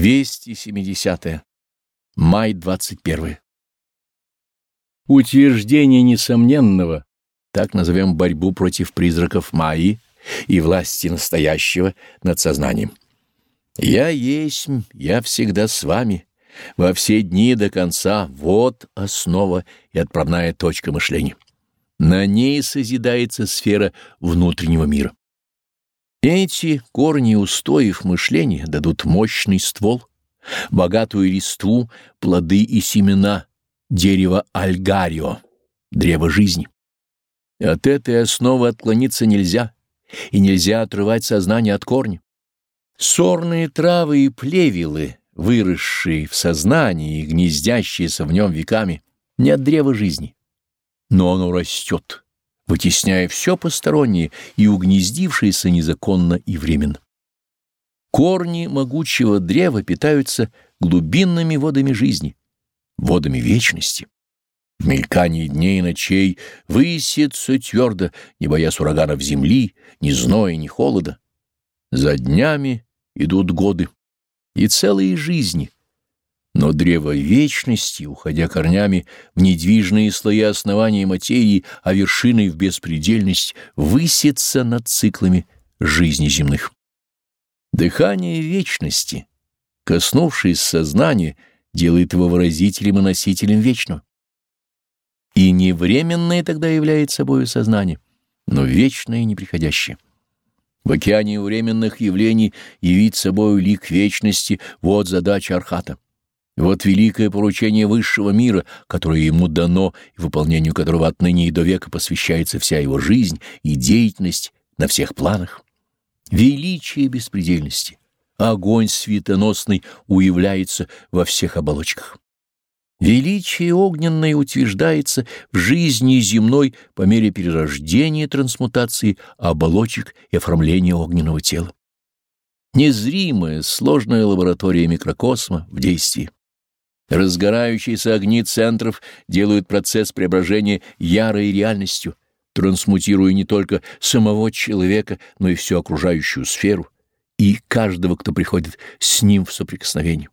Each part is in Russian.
270. -е. Май 21. Утверждение несомненного, так назовем борьбу против призраков Майи и власти настоящего над сознанием. «Я есть, я всегда с вами, во все дни до конца, вот основа и отправная точка мышления. На ней созидается сфера внутреннего мира. Эти корни устоев мышления дадут мощный ствол, богатую листву, плоды и семена дерева альгарио, древа жизни. От этой основы отклониться нельзя, и нельзя отрывать сознание от корня. Сорные травы и плевелы, выросшие в сознании и гнездящиеся в нем веками, не от древа жизни, но оно растет вытесняя все постороннее и угнездившееся незаконно и временно. Корни могучего древа питаются глубинными водами жизни, водами вечности. В мелькании дней и ночей высится твердо, не боясь ураганов земли, ни зноя, ни холода. За днями идут годы и целые жизни — но древо вечности, уходя корнями в недвижные слои основания материи, а вершиной в беспредельность, высится над циклами жизни земных. Дыхание вечности, коснувшись сознания, делает его выразителем и носителем вечного. И не временное тогда является собою сознание, но вечное и неприходящее. В океане временных явлений явить собою лик вечности — вот задача Архата. Вот великое поручение высшего мира, которое ему дано, и выполнению которого отныне и до века посвящается вся его жизнь и деятельность на всех планах. Величие беспредельности, огонь светоносный уявляется во всех оболочках. Величие огненное утверждается в жизни земной по мере перерождения и трансмутации оболочек и оформления огненного тела. Незримая, сложная лаборатория микрокосма в действии. Разгорающиеся огни центров делают процесс преображения ярой реальностью, трансмутируя не только самого человека, но и всю окружающую сферу и каждого, кто приходит с ним в соприкосновение.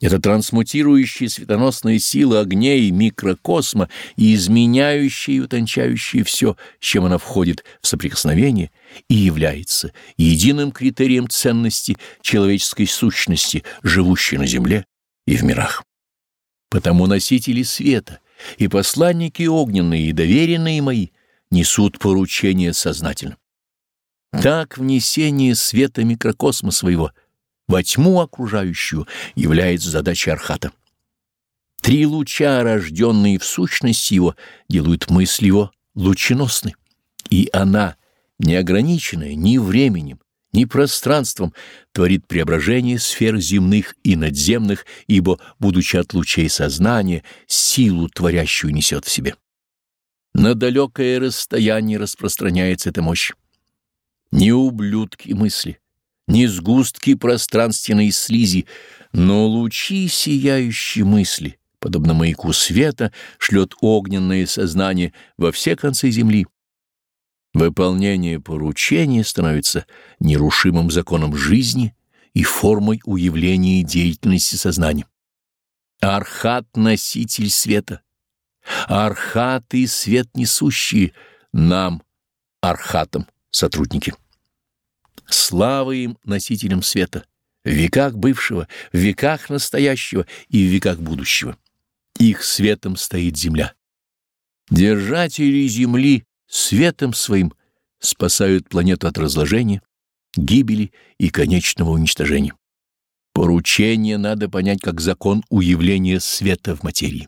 Это трансмутирующая светоносная сила огней микрокосма и изменяющая и утончающая все, с чем она входит в соприкосновение, и является единым критерием ценности человеческой сущности, живущей на Земле и в мирах. Потому носители света и посланники огненные и доверенные мои несут поручение сознательно. Так внесение света микрокосма своего во тьму окружающую является задачей Архата. Три луча, рожденные в сущности его, делают мысль его лученосной, и она, неограниченная ни временем, ни пространством творит преображение сфер земных и надземных, ибо, будучи от лучей сознания, силу творящую несет в себе. На далекое расстояние распространяется эта мощь. Не ублюдки мысли, не сгустки пространственной слизи, но лучи сияющей мысли, подобно маяку света, шлет огненное сознание во все концы земли, Выполнение поручения становится нерушимым законом жизни и формой уявления деятельности сознания. Архат — носитель света. Архат и свет несущие нам, архатам, сотрудники. Слава им, носителям света, в веках бывшего, в веках настоящего и в веках будущего. Их светом стоит земля. Держатели земли светом своим спасают планету от разложения, гибели и конечного уничтожения. Поручение надо понять как закон уявления света в материи.